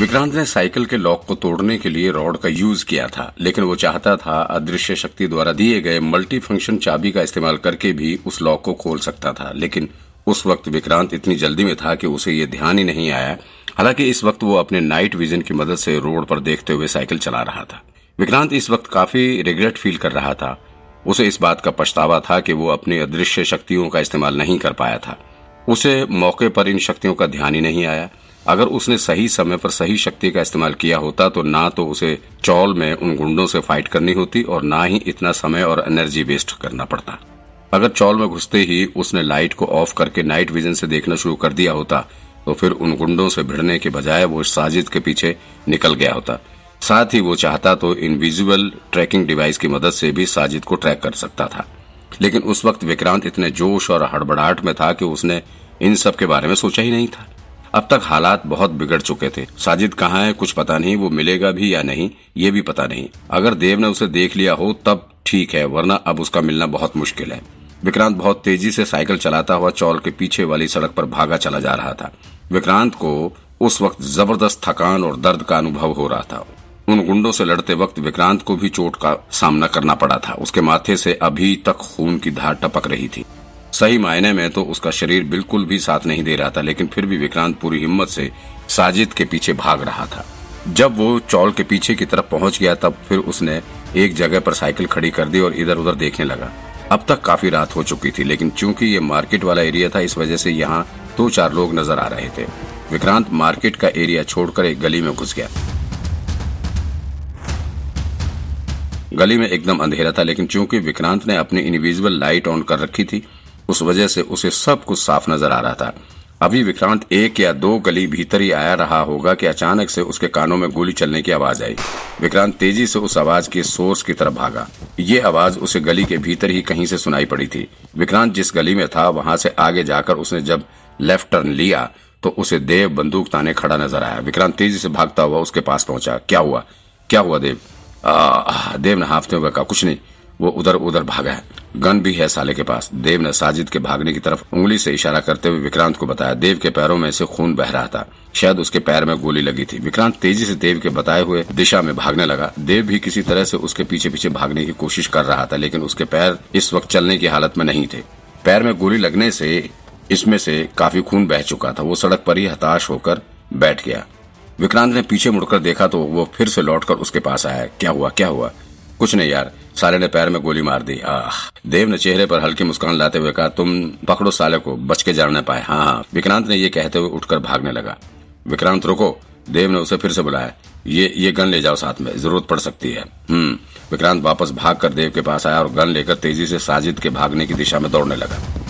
विक्रांत ने साइकिल के लॉक को तोड़ने के लिए रॉड का यूज़ किया था, लेकिन वो चाहता था अदृश्य शक्ति द्वारा दिए गए मल्टी फ़ंक्शन चाबी का इस्तेमाल करके भी उस लॉक को खोल सकता था, लेकिन उस वक्त विक्रांत इतनी जल्दी में था कि उसे ये ध्यान ही नहीं आया। हालाँकि इस वक्त वो अपने नाइट विजन की मदद से रोड पर देखते हुए साइकिल चला रहा था। विक्रांत इस वक्त काफ़ी रिग्रेट फील कर रहा था। उसे इस बात का पछतावा था कि वो अपनी अदृश्य शक्तियों का इस्तेमाल नहीं कर पाया था। उसे मौके पर इन शक्तियों का ध्यान ही नहीं आया। अगर उसने सही समय पर सही शक्ति का इस्तेमाल किया होता तो ना तो उसे चौल में उन गुंडों से फाइट करनी होती और ना ही इतना समय और एनर्जी वेस्ट करना पड़ता। अगर चौल में घुसते ही उसने लाइट को ऑफ़ करके नाइट विजन से देखना शुरू कर दिया होता तो फिर उन गुंडों से भिड़ने के बजाय वो साजिद के पीछे निकल गया होता। साथ ही वो चाहता तो इनविजिबल ट्रैकिंग डिवाइस की मदद से भी साजिद को ट्रैक कर सकता था। लेकिन उस वक्त विक्रांत इतने जोश और हड़बड़ाहट में था कि उसने इन सब के बारे में सोचा ही नहीं था। अब तक हालात बहुत बिगड़ चुके थे। साजिद कहाँ है, कुछ पता नहीं, वो मिलेगा भी या नहीं, ये भी पता नहीं। अगर देव ने उसे देख लिया हो, तब ठीक है, वरना अब उसका मिलना बहुत मुश्किल है। विक्रांत बहुत तेज़ी से साइकिल चलाता हुआ चौल के पीछे वाली सड़क पर भागा चला जा रहा था। विक्रांत को उस वक्त ज़बरदस्त थकान और दर्द का अनुभव हो रहा था। उन गुंडों से लड़ते वक्त विक्रांत को भी चोट का सामना करना पड़ा था। उसके माथे से अभी तक खून की धार टपक रही थी। सही मायने में तो उसका शरीर बिल्कुल भी साथ नहीं दे रहा था, लेकिन फिर भी विक्रांत पूरी हिम्मत से साजिद के पीछे भाग रहा था। जब वो चौल के पीछे की तरफ़ पहुँच गया, तब फिर उसने एक जगह पर साइकिल खड़ी कर दी और इधर उधर देखने लगा। अब तक काफ़ी रात हो चुकी थी, लेकिन चूँकि ये मार्केट वाला एरिया था, इस वजह से यहाँ दो चार लोग नज़र आ रहे थे। विक्रांत मार्केट का एरिया छोड़कर एक गली में घुस गया। गली में एकदम अंधेरा था, लेकिन चूँकि विक्रांत ने अपनी इनविजिबल लाइट ऑन कर रखी थी उस वजह से उसे सब कुछ साफ़ नज़र आ रहा था। अभी विक्रांत एक या दो गली भीतर ही आया रहा होगा कि अचानक से उसके कानों में गोली चलने की आवाज़ आई। विक्रांत तेज़ी से उस आवाज़ के सोर्स की तरफ़ भागा। ये आवाज़ उसे गली के भीतर ही कहीं से सुनाई पड़ी थी। विक्रांत जिस गली में था वहाँ से आगे जाकर उसने जब लेफ़्ट टर्न लिया तो उसे देव बंदूक ताने खड़ा नज़र आया। विक्रांत तेज़ी से भागता हुआ उसके पास पहुँचा। क्या हुआ? क्या हुआ देव? आ, देव ने हाफते हुए कहा कुछ नहीं। वो उधर उधर भागा गन भी है साले के पास। देव ने साजिद के भागने की तरफ़ उंगली से इशारा करते हुए विक्रांत को बताया। देव के पैरों में से खून बह रहा था। शायद उसके पैर में गोली लगी थी। विक्रांत तेज़ी से देव के बताए हुए दिशा में भागने लगा। देव भी किसी तरह से उसके पीछे पीछे भागने की कोशिश कर रहा था, लेकिन उसके पैर इस वक्त चलने की हालत में नहीं थे। पैर में गोली लगने से इसमें से काफ़ी खून बह चुका था। वो सड़क पर ही हताश होकर बैठ गया। विक्रांत ने पीछे मुड़कर देखा तो वो फिर से लौटकर उसके पास आया। क्या हुआ? क्या हुआ? कुछ नहीं यार। साले ने पैर में गोली मार दी। आह। देव ने चेहरे पर हल्की मुस्कान लाते हुए कहा, तुम पकड़ो साले को, बच के जाने पाए। हाँ हाँ। विक्रांत ने ये कहते हुए उठकर भागने लगा। विक्रांत, रुको। देव ने उसे फिर से बुलाया। ये ये गन ले जाओ साथ में, ज़रूरत पड़ सकती है। हम्म। विक्रांत वापस भाग कर देव के पास आया और गन लेकर तेज़ी से साजिद के भागने की दिशा में दौड़ने लगा।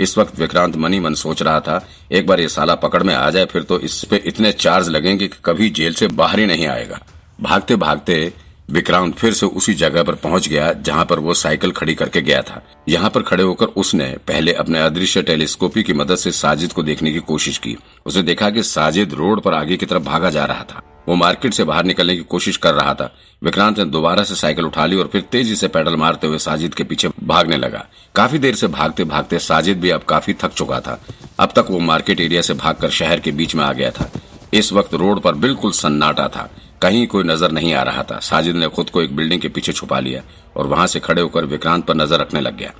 इस वक्त विक्रांत मनी मन सोच रहा था, एक बार ये साला पकड़ में आ जाए, फिर तो इस पे इतने चार्ज लगेंगे कि कभी जेल से बाहर ही नहीं आएगा। भागते भागते विक्रांत फिर से उसी जगह पर पहुँच गया, जहाँ पर वो साइकिल खड़ी करके गया था। यहाँ पर खड़े होकर उसने पहले अपने अदृश्य टेलीस्कोपी की मदद से साजिद को देखने की कोशिश की। उसे देखा कि साजिद रोड पर आगे की तरफ़ भागा जा रहा था। वो मार्केट से बाहर निकलने की कोशिश कर रहा था। विक्रांत ने दोबारा से साइकिल उठा ली और फिर तेज़ी से पैडल मारते हुए साजिद के पीछे भागने लगा। काफ़ी देर से भागते भागते साजिद भी अब काफ़ी थक चुका था। अब तक वो मार्केट एरिया से भागकर शहर के बीच में आ गया था। इस वक्त रोड पर बिल्कुल सन्नाटा था। कहीं कोई नज़र नहीं आ रहा था। साजिद ने खुद को एक बिल्डिंग के पीछे छुपा लिया और वहाँ से खड़े होकर विक्रांत पर नज़र रखने लग गया।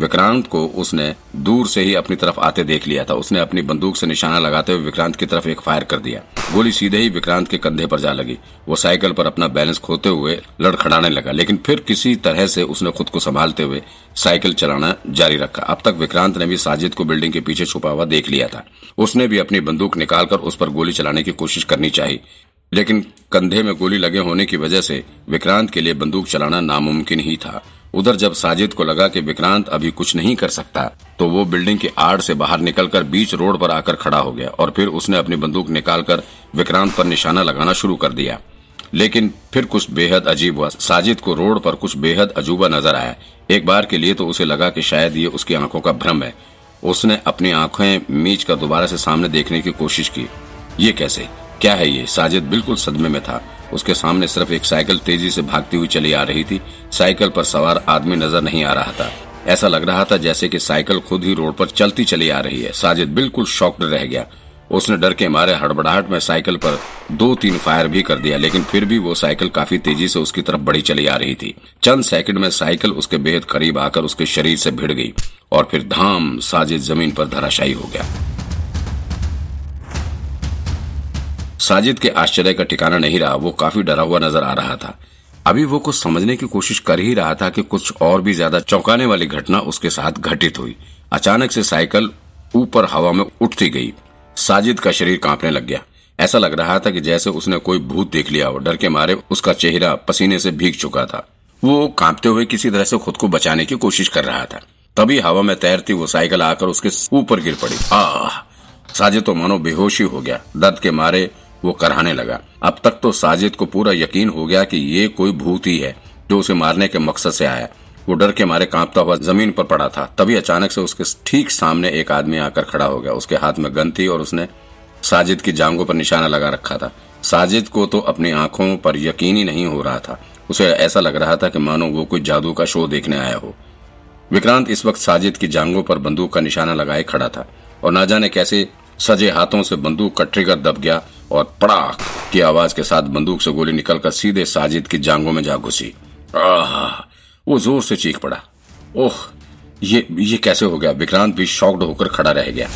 विक्रांत को उसने दूर से ही अपनी तरफ़ आते देख लिया था। उसने अपनी बंदूक से निशाना लगाते हुए विक्रांत की तरफ़ एक फायर कर दिया। गोली सीधे ही विक्रांत के कंधे पर जा लगी। वो साइकिल पर अपना बैलेंस खोते हुए लड़खड़ाने लगा, लेकिन फिर किसी तरह से उसने खुद को संभालते हुए साइकिल चलाना जारी रखा। अब तक विक्रांत ने भी साजिद को बिल्डिंग के पीछे छुपा हुआ देख लिया था। उसने भी अपनी बंदूक निकालकर उस पर गोली चलाने की कोशिश करनी चाहिए। लेकिन कंधे में गोली लगे होने की वजह से विक्रांत के लिए बंदूक चलाना नामुमकिन ही था। उधर जब साजिद को लगा कि विक्रांत अभी कुछ नहीं कर सकता तो वो बिल्डिंग की आड़ से बाहर निकलकर बीच रोड पर आकर खड़ा हो गया और फिर उसने अपनी बंदूक निकालकर विक्रांत पर निशाना लगाना शुरू कर दिया। लेकिन फिर कुछ बेहद अजीब हुआ। साजिद को रोड पर कुछ बेहद अजूबा नज़र आया। एक बार के लिए तो उसे लगा कि शायद ये उसकी आँखों का भ्रम है। उसने अपनी आँखें मीच कर दोबारा से सामने देखने की कोशिश की। ये कैसे? क्या है ये? साजिद बिल्कुल सदमे में था। उसके सामने सिर्फ़ एक साइकिल तेज़ी से भागती हुई चली आ रही थी। साइकिल पर सवार आदमी नज़र नहीं आ रहा था। ऐसा लग रहा था जैसे कि साइकिल खुद ही रोड पर चलती चली आ रही है। साजिद बिल्कुल शॉक्ड रह गया। उसने डर के मारे हड़बड़ाहट में साइकिल पर दो तीन फायर भी कर दिया, लेकिन फिर भी वो साइकिल काफ़ी तेज़ी से उसकी तरफ़ बढ़ी चली आ रही थी। चंद सेकंड में साइकिल उसके बेहद करीब आकर उसके शरीर से भिड़ गई और फिर धाम साजिद ज़मीन पर धराशायी हो गया। साजिद के आश्चर्य का ठिकाना नहीं रहा, वो काफ़ी डरा हुआ नज़र आ रहा था। अभी वो कुछ समझने की कोशिश कर ही रहा था कि कुछ और भी ज़्यादा चौंकाने वाली घटना उसके साथ घटित हुई। अचानक से साइकिल ऊपर हवा में उठती गई। साजिद का शरीर कांपने लग गया। ऐसा लग रहा था कि जैसे उसने कोई भूत देख लिया हो। डर के मारे उसका चेहरा पसीने से भीग चुका था। वो कांपते हुए किसी तरह से खुद को बचाने की कोशिश कर रहा था। तभी हवा में तैरती वो साइकिल आकर उसके ऊपर गिर पड़ी। आह! साजिद तो मानो बेहोशी हो गया। दर्द के मारे वो कराने लगा। अब तक तो साजिद को पूरा यकीन हो गया कि ये कोई भूत ही है, जो उसे मारने के मकसद से आया। वो डर के मारे कांपता हुआ ज़मीन पर पड़ा था। तभी अचानक से उसके ठीक सामने एक आदमी आकर खड़ा हो गया। उसके हाथ में गन थी और उसने साजिद की जांगों पर निशाना लगा रखा था। साजिद को तो अपनी आँखों पर यकीन ही नहीं हो रहा था। उसे ऐसा लग रहा था कि मानो वो कोई जादू का शो देखने आया हो। विक्रांत इस वक्त साजिद की जांगों पर बंदूक का निशाना लगाए खड़ा था और ना जाने कैसे सजे हाथों से बंदूक का ट्रिगर दब गया और पड़ाक की आवाज़ के साथ बंदूक से गोली निकलकर सीधे साजिद की जांगों में जा घुसी। वो ज़ोर से चीख पड़ा। ओह, ये ये कैसे हो गया? विक्रांत भी शॉक्ड होकर खड़ा रह गया।